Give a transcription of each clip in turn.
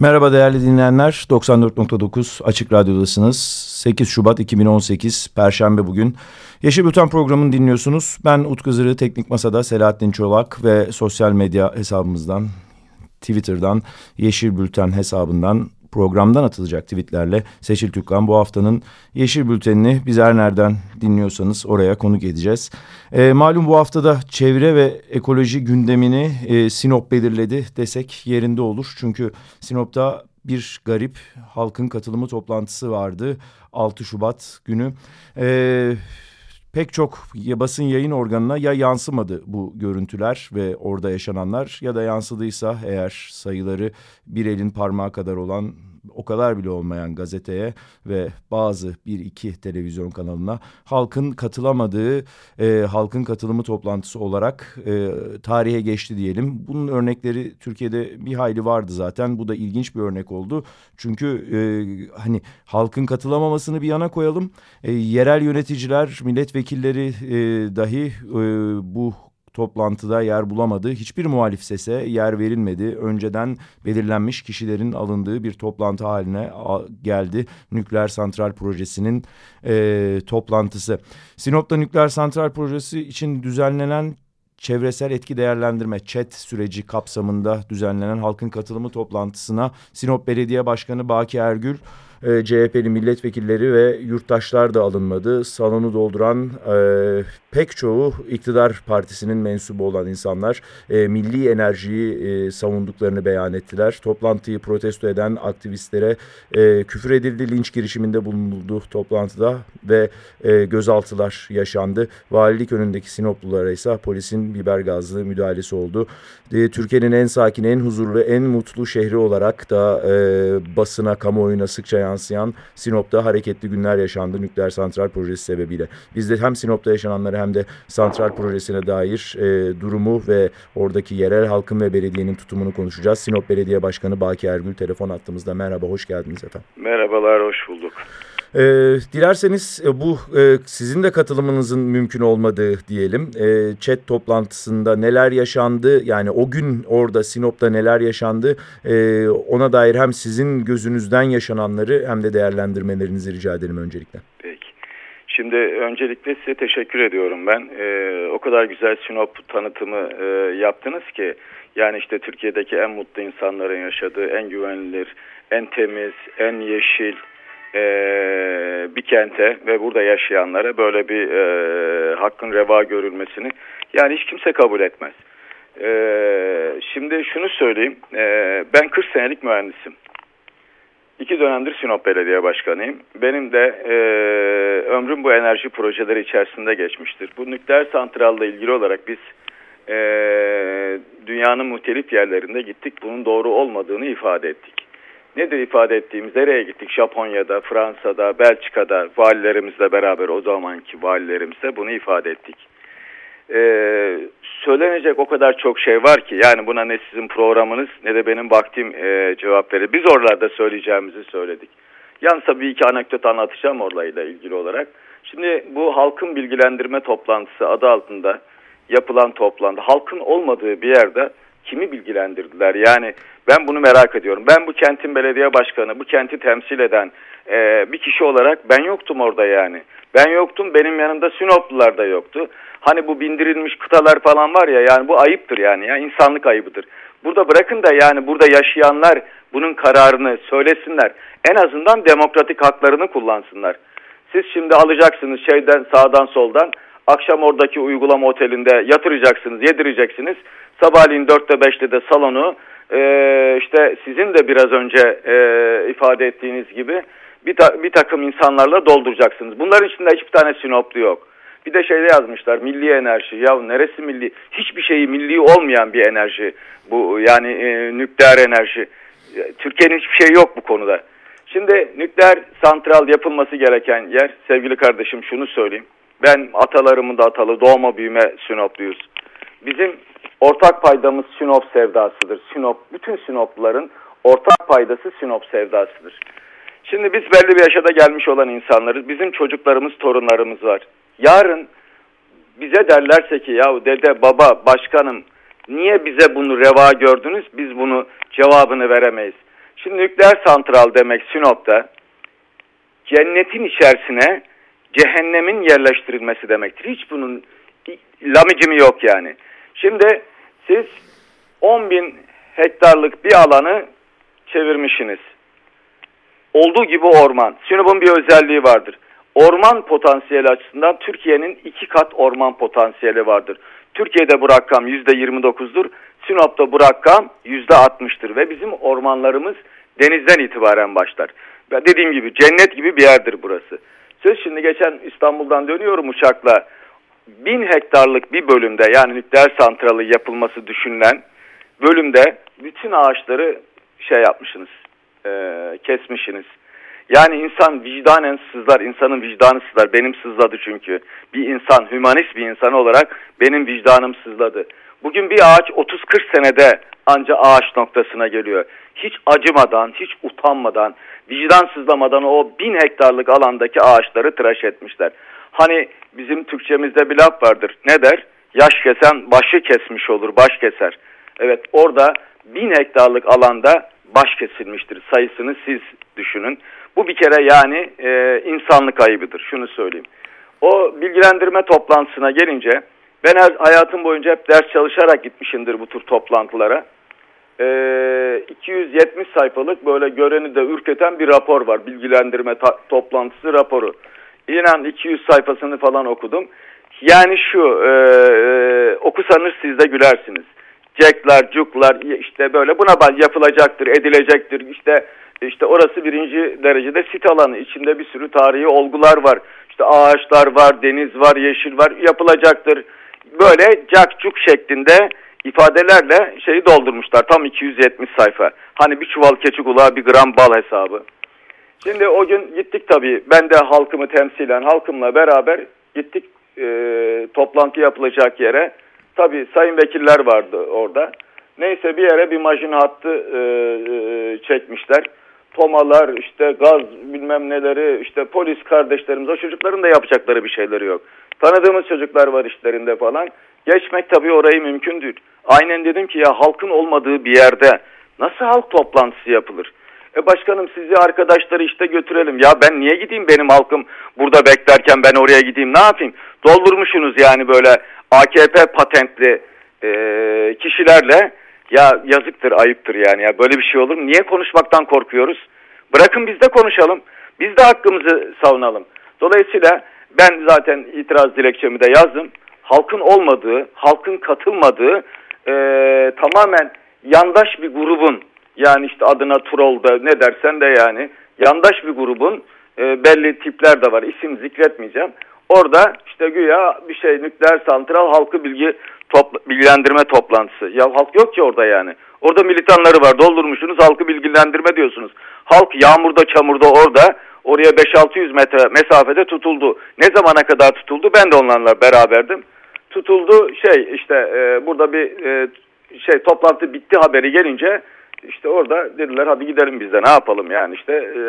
Merhaba değerli dinleyenler. 94.9 Açık Radyo'dasınız. 8 Şubat 2018 Perşembe bugün. Yeşil Bülten programını dinliyorsunuz. Ben Utku Zırı Teknik Masa'da Selahattin Çolak ve sosyal medya hesabımızdan Twitter'dan Yeşil Bülten hesabından programdan atılacak tweetlerle Seçil Türkkan bu haftanın Yeşil Bülteni'ni biz her nereden dinliyorsanız oraya konuk edeceğiz. E, malum bu haftada çevre ve ekoloji gündemini e, Sinop belirledi desek yerinde olur. Çünkü Sinop'ta bir garip halkın katılımı toplantısı vardı 6 Şubat günü. E, pek çok basın yayın organına ya yansımadı bu görüntüler ve orada yaşananlar ya da yansıdıysa eğer sayıları bir elin parmağı kadar olan o kadar bile olmayan gazeteye ve bazı bir iki televizyon kanalına halkın katılamadığı e, halkın katılımı toplantısı olarak e, tarihe geçti diyelim. Bunun örnekleri Türkiye'de bir hayli vardı zaten. Bu da ilginç bir örnek oldu. Çünkü e, hani halkın katılamamasını bir yana koyalım. E, yerel yöneticiler, milletvekilleri e, dahi e, bu toplantıda yer bulamadı. Hiçbir muhalif sese yer verilmedi. Önceden belirlenmiş kişilerin alındığı bir toplantı haline geldi. Nükleer santral projesinin e, toplantısı. Sinop'ta nükleer santral projesi için düzenlenen çevresel etki değerlendirme chat süreci kapsamında düzenlenen halkın katılımı toplantısına Sinop Belediye Başkanı Baki Ergül e, CHP'li milletvekilleri ve yurttaşlar da alınmadı. Salonu dolduran e, pek çoğu iktidar partisinin mensubu olan insanlar e, milli enerjiyi e, savunduklarını beyan ettiler. Toplantıyı protesto eden aktivistlere e, küfür edildi, linç girişiminde bulunuldu toplantıda ve e, gözaltılar yaşandı. Valilik önündeki Sinoplulara ise polisin biber gazlı müdahalesi oldu. E, Türkiye'nin en sakin, en huzurlu, en mutlu şehri olarak da e, basına, kamuoyuna sıkça yansıyan Sinop'ta hareketli günler yaşandı nükleer santral projesi sebebiyle. Biz de hem Sinop'ta yaşananları hem de santral projesine dair e, durumu ve oradaki yerel halkın ve belediyenin tutumunu konuşacağız. Sinop Belediye Başkanı Baki Ergül telefon attığımızda merhaba, hoş geldiniz efendim. Merhabalar, hoş bulduk. E, dilerseniz e, bu e, sizin de katılımınızın mümkün olmadığı diyelim. E, chat toplantısında neler yaşandı yani o gün orada Sinop'ta neler yaşandı e, ona dair hem sizin gözünüzden yaşananları hem de değerlendirmelerinizi rica edelim öncelikle. Peki. Şimdi öncelikle size teşekkür ediyorum ben. Ee, o kadar güzel Sinop tanıtımı e, yaptınız ki yani işte Türkiye'deki en mutlu insanların yaşadığı en güvenilir, en temiz, en yeşil, e, bir kente ve burada yaşayanlara böyle bir e, hakkın reva görülmesini yani hiç kimse kabul etmez. E, şimdi şunu söyleyeyim, e, ben 40 senelik mühendisim. İki dönemdir Sinop Belediye Başkanıyım. Benim de e, ömrüm bu enerji projeleri içerisinde geçmiştir. Bu nükleer santralla ilgili olarak biz e, dünyanın muhtelif yerlerinde gittik. Bunun doğru olmadığını ifade ettik. Nedir ifade ettiğimiz? Nereye gittik? Japonya'da, Fransa'da, Belçika'da valilerimizle beraber o zamanki valilerimizle bunu ifade ettik. Ee, söylenecek o kadar çok şey var ki yani buna ne sizin programınız ne de benim vaktim e, cevap verir. Biz oralarda söyleyeceğimizi söyledik. Yalnız bir iki anekdot anlatacağım olayla ilgili olarak. Şimdi bu halkın bilgilendirme toplantısı adı altında yapılan toplantı halkın olmadığı bir yerde kimi bilgilendirdiler? Yani ben bunu merak ediyorum. Ben bu kentin belediye başkanı, bu kenti temsil eden e, bir kişi olarak ben yoktum orada yani. Ben yoktum, benim yanımda Sinoplular da yoktu. Hani bu bindirilmiş kıtalar falan var ya yani bu ayıptır yani ya insanlık ayıbıdır. Burada bırakın da yani burada yaşayanlar bunun kararını söylesinler. En azından demokratik haklarını kullansınlar. Siz şimdi alacaksınız şeyden sağdan soldan akşam oradaki uygulama otelinde yatıracaksınız, yedireceksiniz. Sabahleyin dörtte beşte de salonu e, işte sizin de biraz önce e, ifade ettiğiniz gibi bir, ta, bir takım insanlarla dolduracaksınız. Bunların içinde hiçbir tane Sinoplu yok. Bir de şeyde yazmışlar milli enerji. Ya neresi milli? Hiçbir şeyi milli olmayan bir enerji. Bu yani e, nükleer enerji. Türkiye'nin hiçbir şey yok bu konuda. Şimdi nükleer santral yapılması gereken yer sevgili kardeşim şunu söyleyeyim. Ben atalarımın da atalı doğma büyüme Sinopluyuz. Bizim ortak paydamız Sinop sevdasıdır. Sinop, bütün Sinopluların ortak paydası Sinop sevdasıdır. Şimdi biz belli bir yaşada gelmiş olan insanlarız. Bizim çocuklarımız, torunlarımız var. Yarın bize derlerse ki ya dede, baba, başkanım niye bize bunu reva gördünüz? Biz bunu cevabını veremeyiz. Şimdi nükleer santral demek Sinop'ta cennetin içerisine cehennemin yerleştirilmesi demektir. Hiç bunun lamicimi yok yani. Şimdi siz 10 bin hektarlık bir alanı çevirmişsiniz. Olduğu gibi orman. Sinop'un bir özelliği vardır. Orman potansiyeli açısından Türkiye'nin iki kat orman potansiyeli vardır. Türkiye'de bu rakam %29'dur. Sinop'ta bu rakam %60'tır ve bizim ormanlarımız denizden itibaren başlar. Dediğim gibi cennet gibi bir yerdir burası. Söz şimdi geçen İstanbul'dan dönüyorum uçakla. Bin hektarlık bir bölümde yani nükleer santralı yapılması düşünülen bölümde bütün ağaçları şey yapmışsınız, e, kesmişsiniz. Yani insan vicdanen sızlar, insanın vicdanı sızlar. Benim sızladı çünkü. Bir insan, hümanist bir insan olarak benim vicdanım sızladı. Bugün bir ağaç 30-40 senede anca ağaç noktasına geliyor. Hiç acımadan, hiç utanmadan, vicdan sızlamadan o bin hektarlık alandaki ağaçları tıraş etmişler. Hani bizim Türkçemizde bir laf vardır. Ne der? Yaş kesen başı kesmiş olur, baş keser. Evet orada bin hektarlık alanda baş kesilmiştir. Sayısını siz düşünün. Bu bir kere yani e, insanlık ayıbıdır. Şunu söyleyeyim. O bilgilendirme toplantısına gelince ben her, hayatım boyunca hep ders çalışarak gitmişimdir bu tür toplantılara. E, 270 sayfalık böyle göreni de ürketen bir rapor var. Bilgilendirme toplantısı raporu. İnan 200 sayfasını falan okudum. Yani şu e, e, okusanız siz de gülersiniz. Jack'lar, cuklar işte böyle buna yapılacaktır, edilecektir. İşte işte orası birinci derecede sit alanı. içinde bir sürü tarihi olgular var. İşte ağaçlar var, deniz var, yeşil var. Yapılacaktır. Böyle cakcuk şeklinde ifadelerle şeyi doldurmuşlar. Tam 270 sayfa. Hani bir çuval keçi kulağı bir gram bal hesabı. Şimdi o gün gittik tabii. Ben de halkımı temsilen halkımla beraber gittik e, toplantı yapılacak yere. Tabii sayın vekiller vardı orada. Neyse bir yere bir majin hattı e, e, çekmişler tomalar, işte gaz bilmem neleri, işte polis kardeşlerimiz, o çocukların da yapacakları bir şeyleri yok. Tanıdığımız çocuklar var işlerinde falan. Geçmek tabii orayı mümkün değil. Aynen dedim ki ya halkın olmadığı bir yerde nasıl halk toplantısı yapılır? E başkanım sizi arkadaşları işte götürelim. Ya ben niye gideyim benim halkım burada beklerken ben oraya gideyim ne yapayım? Doldurmuşsunuz yani böyle AKP patentli e, kişilerle ya yazıktır, ayıptır yani. Ya böyle bir şey olur mu? Niye konuşmaktan korkuyoruz? Bırakın biz de konuşalım. Biz de hakkımızı savunalım. Dolayısıyla ben zaten itiraz dilekçemi de yazdım. Halkın olmadığı, halkın katılmadığı e, tamamen yandaş bir grubun yani işte adına Troll'da ne dersen de yani yandaş bir grubun e, belli tipler de var. İsim zikretmeyeceğim. Orada işte güya bir şey nükleer santral halkı bilgi topla, bilgilendirme toplantısı. Ya halk yok ki orada yani. Orada militanları var doldurmuşsunuz halkı bilgilendirme diyorsunuz. Halk yağmurda çamurda orada oraya 5-600 metre mesafede tutuldu. Ne zamana kadar tutuldu ben de onlarla beraberdim. Tutuldu şey işte e, burada bir e, şey toplantı bitti haberi gelince işte orada dediler hadi gidelim biz de ne yapalım yani işte e,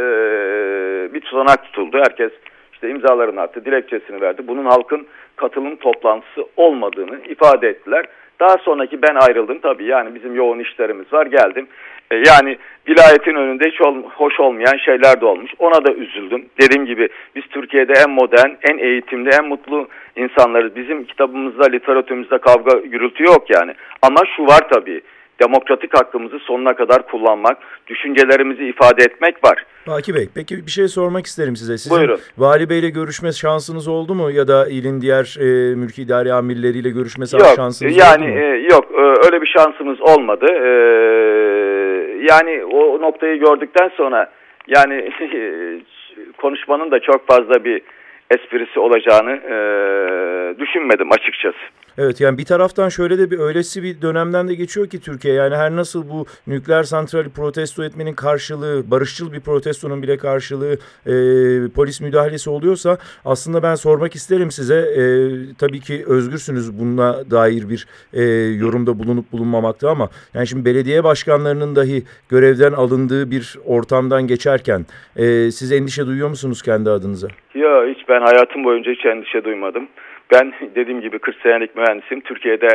bir tutanak tutuldu. Herkes işte imzalarını attı, dilekçesini verdi. Bunun halkın katılım toplantısı olmadığını ifade ettiler. Daha sonraki ben ayrıldım tabii yani bizim yoğun işlerimiz var geldim. E, yani vilayetin önünde hiç hoş olmayan şeyler de olmuş. Ona da üzüldüm. Dediğim gibi biz Türkiye'de en modern, en eğitimli, en mutlu insanlarız. Bizim kitabımızda, literatürümüzde kavga gürültü yok yani. Ama şu var tabii demokratik hakkımızı sonuna kadar kullanmak, düşüncelerimizi ifade etmek var. Baki Bey, peki bir şey sormak isterim size. Sizin Buyurun. Vali Bey'le görüşme şansınız oldu mu? Ya da ilin diğer e, mülki idari amirleriyle görüşme şansınız yani, oldu mu? E, yok, e, öyle bir şansımız olmadı. E, yani o noktayı gördükten sonra yani konuşmanın da çok fazla bir esprisi olacağını e, düşünmedim açıkçası. Evet yani bir taraftan şöyle de bir öylesi bir dönemden de geçiyor ki Türkiye yani her nasıl bu nükleer santrali protesto etmenin karşılığı barışçıl bir protestonun bile karşılığı e, polis müdahalesi oluyorsa aslında ben sormak isterim size e, tabii ki özgürsünüz bununla dair bir e, yorumda bulunup bulunmamakta ama yani şimdi belediye başkanlarının dahi görevden alındığı bir ortamdan geçerken e, siz endişe duyuyor musunuz kendi adınıza? Yok hiç ben hayatım boyunca hiç endişe duymadım. Ben dediğim gibi 40 senelik mühendisim. Türkiye'de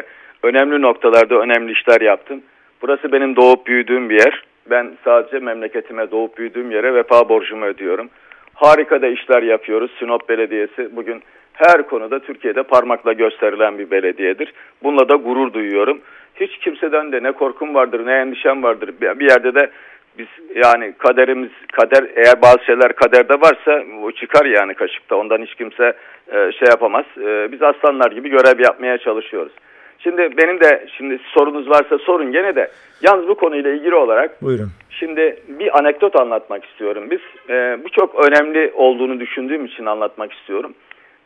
önemli noktalarda önemli işler yaptım. Burası benim doğup büyüdüğüm bir yer. Ben sadece memleketime doğup büyüdüğüm yere vefa borcumu ödüyorum. Harika da işler yapıyoruz. Sinop Belediyesi bugün her konuda Türkiye'de parmakla gösterilen bir belediyedir. Bununla da gurur duyuyorum. Hiç kimseden de ne korkum vardır ne endişem vardır. Bir yerde de biz yani kaderimiz kader eğer bazı şeyler kaderde varsa o çıkar yani kaşıkta ondan hiç kimse e, şey yapamaz. E, biz aslanlar gibi görev yapmaya çalışıyoruz. Şimdi benim de şimdi sorunuz varsa sorun gene de yalnız bu konuyla ilgili olarak Buyurun. şimdi bir anekdot anlatmak istiyorum. Biz e, bu çok önemli olduğunu düşündüğüm için anlatmak istiyorum.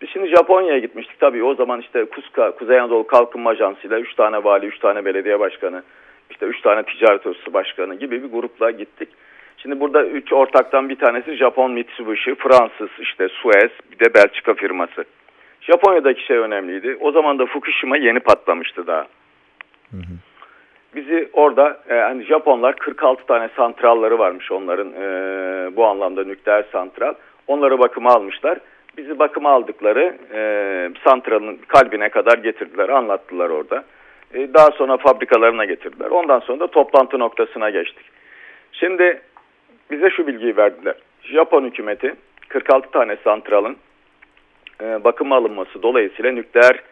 Biz şimdi Japonya'ya gitmiştik tabii o zaman işte KUSKA, Kuzey Anadolu Kalkınma Ajansı ile 3 tane vali, 3 tane belediye başkanı, işte 3 tane ticaret odası başkanı gibi bir grupla gittik. Şimdi burada 3 ortaktan bir tanesi Japon Mitsubishi, Fransız işte Suez, bir de Belçika firması. Japonya'daki şey önemliydi. O zaman da Fukushima yeni patlamıştı daha. Hı hı. Bizi orada e, hani Japonlar 46 tane santralları varmış onların e, bu anlamda nükleer santral. Onları bakıma almışlar. Bizi bakıma aldıkları e, santralın kalbine kadar getirdiler, anlattılar orada. E, daha sonra fabrikalarına getirdiler. Ondan sonra da toplantı noktasına geçtik. Şimdi bize şu bilgiyi verdiler. Japon hükümeti 46 tane santralın e, bakıma alınması dolayısıyla nükleer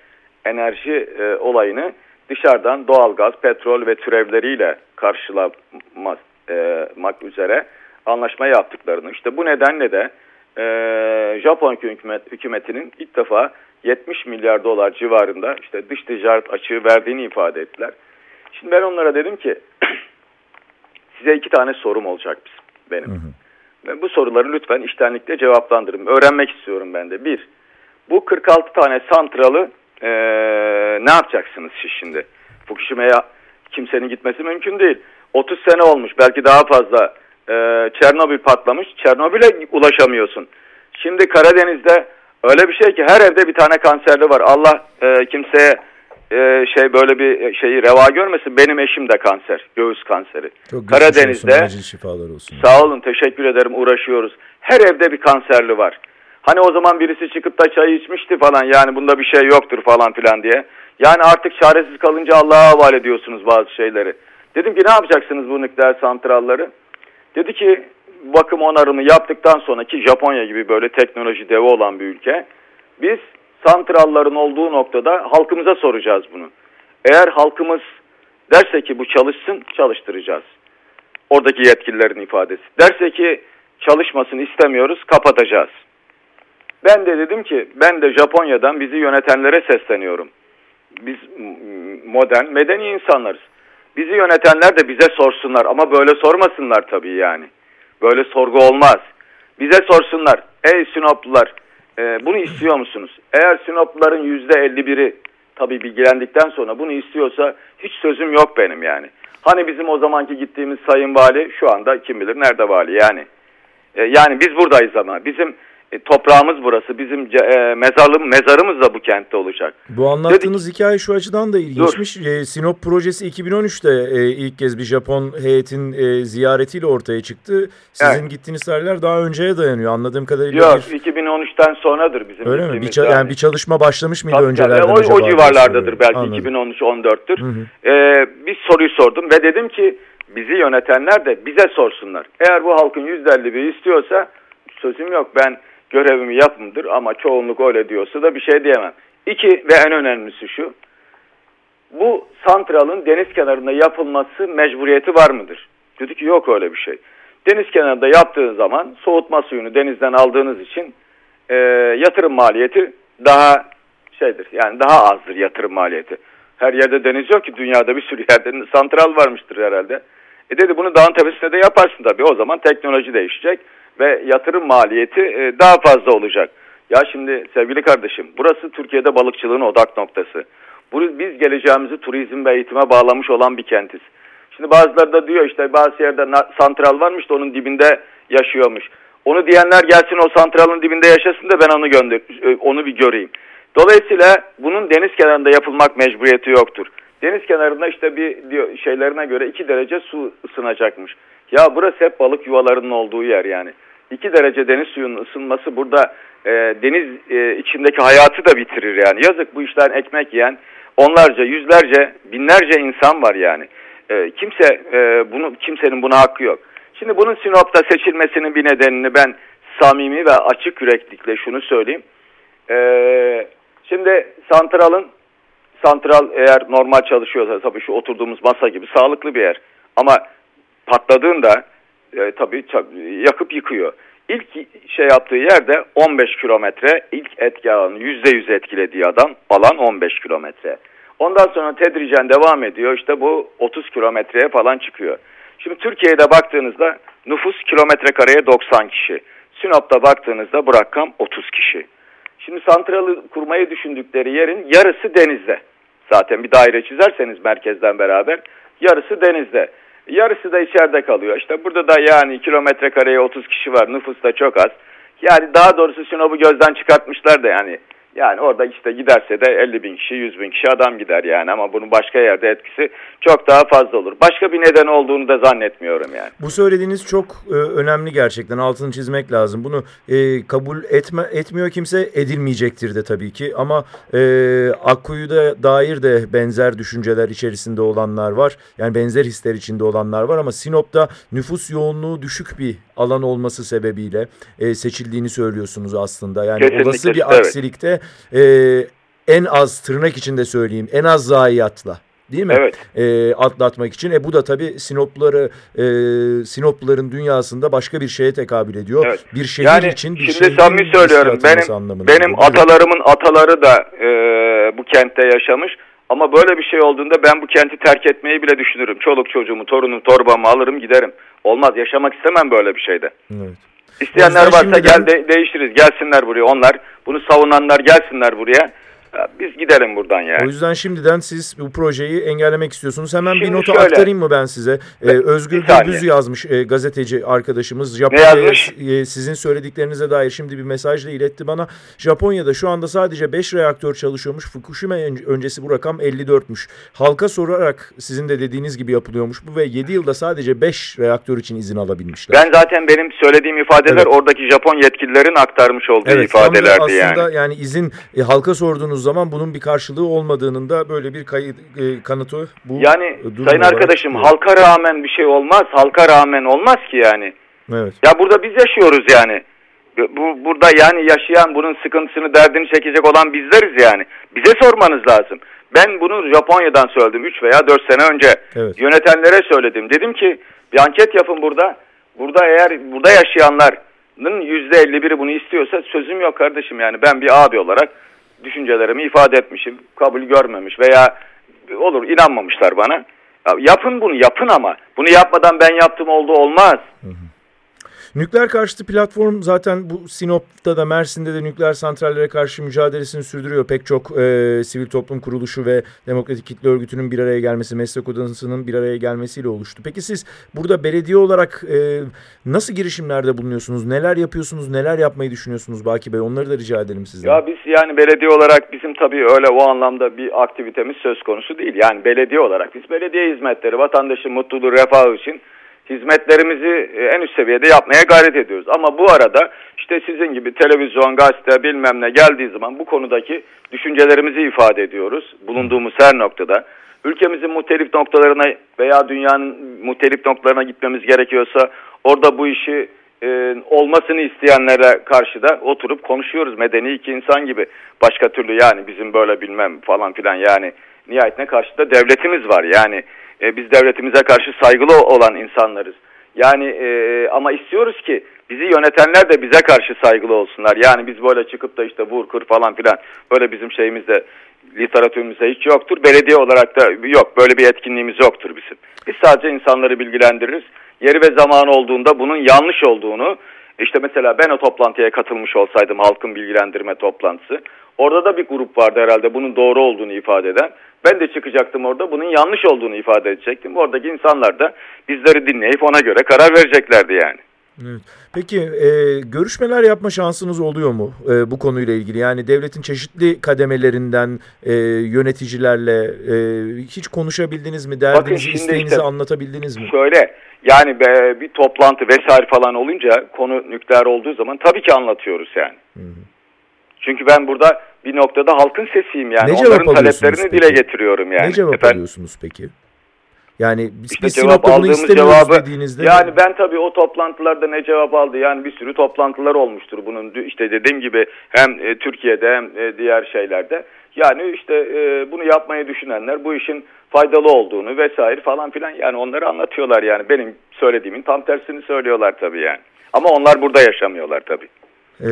enerji e, olayını dışarıdan doğalgaz, petrol ve türevleriyle karşılamak e, üzere anlaşma yaptıklarını. İşte bu nedenle de e, Japon hükümet, hükümetinin ilk defa 70 milyar dolar civarında işte dış ticaret açığı verdiğini ifade ettiler. Şimdi ben onlara dedim ki size iki tane sorum olacak bizim, benim. Hı hı. Ve bu soruları lütfen iştenlikle cevaplandırın. Öğrenmek istiyorum ben de. Bir, bu 46 tane santralı e, ne yapacaksınız siz şimdi? Fukushima'ya kimsenin gitmesi mümkün değil. 30 sene olmuş belki daha fazla e, Çernobil patlamış. Çernobil'e ulaşamıyorsun. Şimdi Karadeniz'de öyle bir şey ki her evde bir tane kanserli var. Allah e, kimseye e, şey böyle bir şeyi reva görmesin. Benim eşim de kanser, göğüs kanseri. Çok Karadeniz'de olsun, şifalar olsun. Sağ olun, teşekkür ederim. Uğraşıyoruz. Her evde bir kanserli var. Hani o zaman birisi çıkıp da çay içmişti falan yani bunda bir şey yoktur falan filan diye. Yani artık çaresiz kalınca Allah'a havale ediyorsunuz bazı şeyleri. Dedim ki ne yapacaksınız bu nükleer santralları? Dedi ki bakım onarımı yaptıktan sonra ki Japonya gibi böyle teknoloji devi olan bir ülke. Biz santralların olduğu noktada halkımıza soracağız bunu. Eğer halkımız derse ki bu çalışsın çalıştıracağız. Oradaki yetkililerin ifadesi. Derse ki çalışmasını istemiyoruz kapatacağız. Ben de dedim ki ben de Japonya'dan bizi yönetenlere sesleniyorum. Biz modern, medeni insanlarız. Bizi yönetenler de bize sorsunlar ama böyle sormasınlar tabii yani. Böyle sorgu olmaz. Bize sorsunlar. Ey Sinoplular e, bunu istiyor musunuz? Eğer Sinopluların yüzde elli biri tabii bilgilendikten sonra bunu istiyorsa hiç sözüm yok benim yani. Hani bizim o zamanki gittiğimiz sayın vali şu anda kim bilir nerede vali yani. E, yani biz buradayız ama bizim e, toprağımız burası. Bizim e, mezarlım, mezarımız da bu kentte olacak. Bu anlattığınız Dedik, hikaye şu açıdan da ilginçmiş. E, Sinop projesi 2013'te e, ilk kez bir Japon heyetin e, ziyaretiyle ortaya çıktı. Sizin evet. gittiğiniz tarihler daha önceye dayanıyor anladığım kadarıyla. Yok bir... 2013'ten sonradır bizim Öyle mi? Bir, yani. yani bir çalışma başlamış mıydı Tabii, öncelerden? O, o civarlardadır belki 2013-14'tür. Ee, bir soruyu sordum ve dedim ki bizi yönetenler de bize sorsunlar. Eğer bu halkın %51 istiyorsa sözüm yok ben görevimi yapımdır ama çoğunluk öyle diyorsa da bir şey diyemem. İki ve en önemlisi şu. Bu santralın deniz kenarında yapılması mecburiyeti var mıdır? Dedi ki yok öyle bir şey. Deniz kenarında yaptığın zaman soğutma suyunu denizden aldığınız için e, yatırım maliyeti daha şeydir. Yani daha azdır yatırım maliyeti. Her yerde deniz yok ki dünyada bir sürü yerde santral varmıştır herhalde. E dedi bunu dağın tepesinde de yaparsın tabii. O zaman teknoloji değişecek ve yatırım maliyeti e, daha fazla olacak. Ya şimdi sevgili kardeşim burası Türkiye'de balıkçılığın odak noktası. Biz geleceğimizi turizm ve eğitime bağlamış olan bir kentiz. Şimdi bazıları da diyor işte bazı yerde santral varmış da onun dibinde yaşıyormuş. Onu diyenler gelsin o santralın dibinde yaşasın da ben onu gönder e, onu bir göreyim. Dolayısıyla bunun deniz kenarında yapılmak mecburiyeti yoktur. Deniz kenarında işte bir diyor, şeylerine göre 2 derece su ısınacakmış. Ya burası hep balık yuvalarının olduğu yer yani. 2 derece deniz suyunun ısınması burada e, deniz e, içindeki hayatı da bitirir yani. Yazık bu işten ekmek yiyen onlarca, yüzlerce, binlerce insan var yani. E, kimse e, bunu kimsenin buna hakkı yok. Şimdi bunun Sinop'ta seçilmesinin bir nedenini ben samimi ve açık yüreklikle şunu söyleyeyim. E, şimdi santralın santral eğer normal çalışıyorsa tabii şu oturduğumuz masa gibi sağlıklı bir yer. Ama patladığında e, tabii yakıp yıkıyor. İlk şey yaptığı yerde 15 kilometre ilk etki alanı %100 etkilediği adam alan 15 kilometre. Ondan sonra tedricen devam ediyor işte bu 30 kilometreye falan çıkıyor. Şimdi Türkiye'de baktığınızda nüfus kilometre kareye 90 kişi. Sinop'ta baktığınızda bu rakam 30 kişi. Şimdi santralı kurmayı düşündükleri yerin yarısı denizde. Zaten bir daire çizerseniz merkezden beraber yarısı denizde. Yarısı da içeride kalıyor. İşte burada da yani kilometre kareye 30 kişi var. Nüfus da çok az. Yani daha doğrusu Sinop'u gözden çıkartmışlar da yani yani orada işte giderse de 50 bin kişi, 100 bin kişi adam gider yani ama bunun başka yerde etkisi çok daha fazla olur. Başka bir neden olduğunu da zannetmiyorum yani. Bu söylediğiniz çok e, önemli gerçekten altını çizmek lazım. Bunu e, kabul etme, etmiyor kimse edilmeyecektir de tabii ki ama e, Akkuyu'da dair de benzer düşünceler içerisinde olanlar var. Yani benzer hisler içinde olanlar var ama Sinop'ta nüfus yoğunluğu düşük bir alan olması sebebiyle e, seçildiğini söylüyorsunuz aslında. Yani Kesinlikle, olası bir evet. aksilikte e, en az tırnak içinde söyleyeyim en az zayiatla değil mi? Evet. E, atlatmak için. E bu da tabii Sinopları e, Sinopluların dünyasında başka bir şeye tekabül ediyor. Evet. Bir şehir yani, için bir şimdi samimi söylüyorum. Benim benim atalarımın ataları da e, bu kentte yaşamış. Ama böyle bir şey olduğunda ben bu kenti terk etmeyi bile düşünürüm. Çoluk çocuğumu, torunum, torbamı alırım giderim. Olmaz yaşamak istemem böyle bir şeyde. Evet. İsteyenler varsa gel de, değişiriz. Gelsinler buraya onlar. Bunu savunanlar gelsinler buraya. Biz gidelim buradan yani. O yüzden şimdiden siz bu projeyi engellemek istiyorsunuz. Hemen Şimdi bir notu şöyle, aktarayım mı ben size? Ee, Özgür Gürbüz yazmış e, gazeteci arkadaşımız. Japonya'ya e, sizin söylediklerinize dair şimdi bir mesajla iletti bana. Japonya'da şu anda sadece 5 reaktör çalışıyormuş. Fukushima öncesi bu rakam 54'müş. Halka sorarak sizin de dediğiniz gibi yapılıyormuş bu ve 7 yılda sadece 5 reaktör için izin alabilmişler. Ben zaten benim söylediğim ifadeler evet. oradaki Japon yetkililerin aktarmış olduğu evet, ifadelerdi aslında yani. Aslında yani izin e, halka sorduğunuz zaman bunun bir karşılığı olmadığının da böyle bir kayıt, e, kanıtı bu. Yani sayın arkadaşım olarak... halka rağmen bir şey olmaz. Halka rağmen olmaz ki yani. Evet. Ya burada biz yaşıyoruz yani. Bu burada yani yaşayan bunun sıkıntısını derdini çekecek olan bizleriz yani. Bize sormanız lazım. Ben bunu Japonya'dan söyledim 3 veya 4 sene önce. Evet. Yönetenlere söyledim. Dedim ki bir anket yapın burada. Burada eğer burada yaşayanların %51'i bunu istiyorsa sözüm yok kardeşim yani. Ben bir abi olarak düşüncelerimi ifade etmişim. Kabul görmemiş veya olur inanmamışlar bana. Ya yapın bunu yapın ama bunu yapmadan ben yaptım oldu olmaz. Hı hı. Nükleer karşıtı platform zaten bu Sinop'ta da Mersin'de de nükleer santrallere karşı mücadelesini sürdürüyor. Pek çok e, sivil toplum kuruluşu ve Demokratik Kitle Örgütü'nün bir araya gelmesi, meslek odasının bir araya gelmesiyle oluştu. Peki siz burada belediye olarak e, nasıl girişimlerde bulunuyorsunuz? Neler yapıyorsunuz? Neler yapmayı düşünüyorsunuz Baki Bey? Onları da rica edelim sizden. Ya biz yani belediye olarak bizim tabii öyle o anlamda bir aktivitemiz söz konusu değil. Yani belediye olarak biz belediye hizmetleri, vatandaşın mutluluğu, refahı için hizmetlerimizi e, en üst seviyede yapmaya gayret ediyoruz. Ama bu arada işte sizin gibi televizyon, gazete bilmem ne geldiği zaman bu konudaki düşüncelerimizi ifade ediyoruz. Bulunduğumuz her noktada. Ülkemizin muhtelif noktalarına veya dünyanın muhtelif noktalarına gitmemiz gerekiyorsa orada bu işi e, olmasını isteyenlere karşı da oturup konuşuyoruz. Medeni iki insan gibi. Başka türlü yani bizim böyle bilmem falan filan yani nihayetine karşı da devletimiz var. Yani e, biz devletimize karşı saygılı olan insanlarız. Yani e, ama istiyoruz ki bizi yönetenler de bize karşı saygılı olsunlar. Yani biz böyle çıkıp da işte vur kır falan filan böyle bizim şeyimizde literatürümüzde hiç yoktur. Belediye olarak da yok böyle bir etkinliğimiz yoktur bizim. Biz sadece insanları bilgilendiririz. Yeri ve zaman olduğunda bunun yanlış olduğunu işte mesela ben o toplantıya katılmış olsaydım halkın bilgilendirme toplantısı. Orada da bir grup vardı herhalde bunun doğru olduğunu ifade eden. Ben de çıkacaktım orada bunun yanlış olduğunu ifade edecektim. Oradaki insanlar da bizleri dinleyip ona göre karar vereceklerdi yani. Evet. Peki e, görüşmeler yapma şansınız oluyor mu e, bu konuyla ilgili? Yani devletin çeşitli kademelerinden e, yöneticilerle e, hiç konuşabildiniz mi? Derdinizi, isteğinizi işte, anlatabildiniz mi? Şöyle yani be, bir toplantı vesaire falan olunca konu nükleer olduğu zaman tabii ki anlatıyoruz yani. Hı hı. Çünkü ben burada bir noktada halkın sesiyim yani. Ne Onların taleplerini peki? dile getiriyorum yani. Ne cevap Efendim? alıyorsunuz peki? Yani biz, işte cevap aldığımız cevabı dediğinizde... Yani ben tabii o toplantılarda ne cevap aldı? Yani bir sürü toplantılar olmuştur bunun. işte dediğim gibi hem e, Türkiye'de hem e, diğer şeylerde. Yani işte e, bunu yapmayı düşünenler bu işin faydalı olduğunu vesaire falan filan yani onları anlatıyorlar yani. Benim söylediğimin tam tersini söylüyorlar tabii yani. Ama onlar burada yaşamıyorlar tabii. Ee,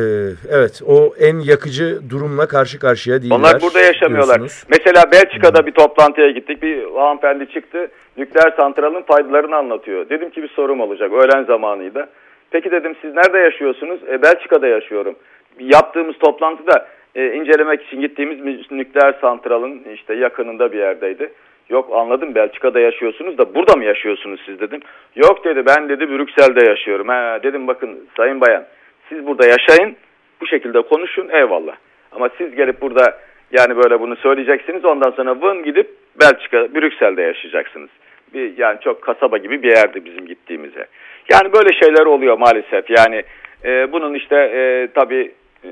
evet o en yakıcı durumla karşı karşıya değiller. Onlar burada yaşamıyorlar. Diyorsunuz. Mesela Belçika'da bir toplantıya gittik. Bir hanımefendi çıktı. Nükleer santralın faydalarını anlatıyor. Dedim ki bir sorum olacak. Öğlen zamanıydı. Peki dedim siz nerede yaşıyorsunuz? E, Belçika'da yaşıyorum. Yaptığımız toplantıda e, incelemek için gittiğimiz nükleer santralın işte yakınında bir yerdeydi. Yok anladım Belçika'da yaşıyorsunuz da burada mı yaşıyorsunuz siz dedim. Yok dedi ben dedi Brüksel'de yaşıyorum. Ha, dedim bakın sayın bayan siz burada yaşayın, bu şekilde konuşun, eyvallah. Ama siz gelip burada yani böyle bunu söyleyeceksiniz, ondan sonra vın gidip Belçika, Brüksel'de yaşayacaksınız. Bir, yani çok kasaba gibi bir yerdi bizim gittiğimize. Yani böyle şeyler oluyor maalesef. Yani e, bunun işte e, tabii e,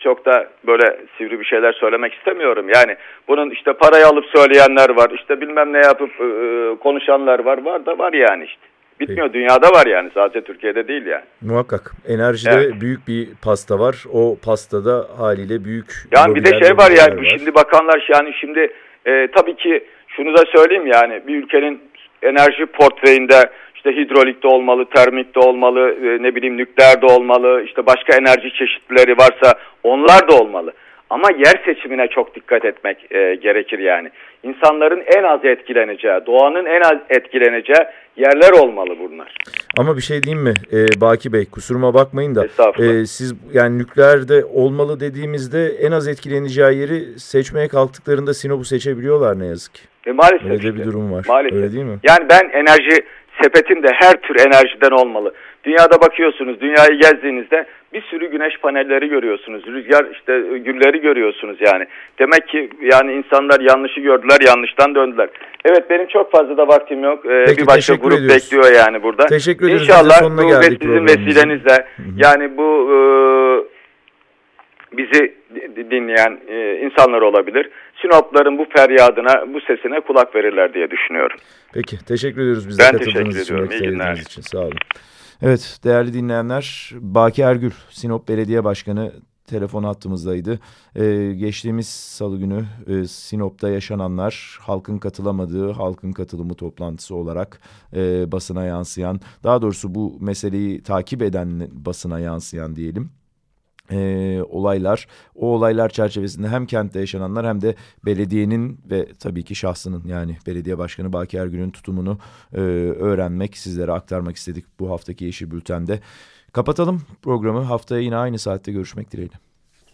çok da böyle sivri bir şeyler söylemek istemiyorum. Yani bunun işte parayı alıp söyleyenler var, işte bilmem ne yapıp e, e konuşanlar var, var da var yani işte. Bitmiyor. Peki. Dünyada var yani. Sadece Türkiye'de değil yani. Muhakkak. Enerjide evet. büyük bir pasta var. O pastada haliyle büyük... Yani bir de şey var yani. Var. Şimdi bakanlar yani şimdi e, tabii ki şunu da söyleyeyim yani. Bir ülkenin enerji portföyünde işte hidrolikte olmalı, termikte olmalı, e, ne bileyim nükleerde olmalı, işte başka enerji çeşitleri varsa onlar da olmalı. Ama yer seçimine çok dikkat etmek e, gerekir yani. İnsanların en az etkileneceği, doğanın en az etkileneceği yerler olmalı bunlar. Ama bir şey diyeyim mi e, Baki Bey kusuruma bakmayın da e, siz yani nükleerde olmalı dediğimizde en az etkileneceği yeri seçmeye kalktıklarında Sinop'u seçebiliyorlar ne yazık ki. E, maalesef. Öyle bir durum var. Maalesef. Öyle değil mi? Yani ben enerji sepetinde her tür enerjiden olmalı. Dünyada bakıyorsunuz, dünyayı gezdiğinizde bir sürü güneş panelleri görüyorsunuz. Rüzgar işte gülleri görüyorsunuz yani. Demek ki yani insanlar yanlışı gördüler, yanlıştan döndüler. Evet benim çok fazla da vaktim yok. Ee, Peki, bir başka grup ediyoruz. bekliyor yani burada. Teşekkür ederiz. İnşallah bu ve sizin vesilenizle yani bu e, bizi dinleyen e, insanlar olabilir. Sinopların bu feryadına, bu sesine kulak verirler diye düşünüyorum. Peki, teşekkür ediyoruz bize ben teşekkür ediyorum. İyi günler. için. Sağ olun. Evet, değerli dinleyenler, Baki Ergül, Sinop Belediye Başkanı telefon hattımızdaydı. Ee, geçtiğimiz salı günü e, Sinop'ta yaşananlar halkın katılamadığı halkın katılımı toplantısı olarak e, basına yansıyan daha doğrusu bu meseleyi takip eden basına yansıyan diyelim e, olaylar. O olaylar çerçevesinde hem kentte yaşananlar hem de belediyenin ve tabii ki şahsının yani belediye başkanı Baki Ergün'ün tutumunu e, öğrenmek, sizlere aktarmak istedik bu haftaki Yeşil Bülten'de. Kapatalım programı. Haftaya yine aynı saatte görüşmek dileğiyle.